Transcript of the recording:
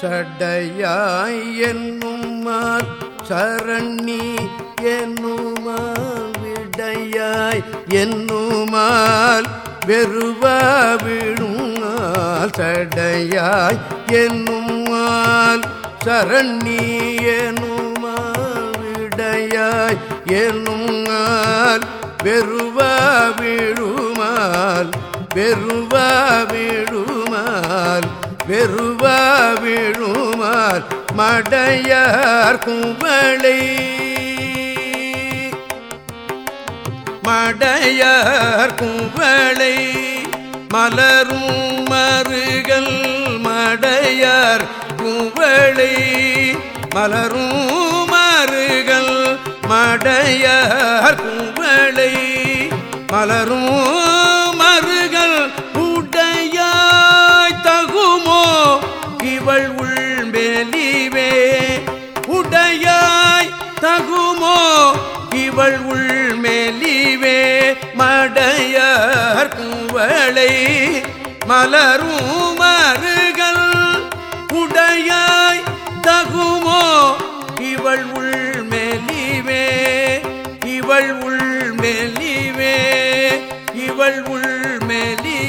சடையாய் என்னுமால் சரணி என்னுமால் விடையாய் என்னுமால் வெறுவா விழுங்கால் சடையாய் என்னுமால் சரணி என்னுமால் விடையாய் என்னுமால் வெறுவா விழுமால் வெறுவா விழுமால் வெறுவ விழுமார் மடையார் குவளை மடையார் குவளை மலரும் மருகல் மடையார் குவளை மலரும் மருகல் மடையார் குவளை மலரும் உள்மெலிவே உடையாய் தகுமோ? இவள் உள்மெலிவே மடையார் குவளை மலரும் மருகல் உடையாய் தகுமோ? இவள் உள்மெலிவே இவள் உள்மெலிவே இவள் உள்மெலி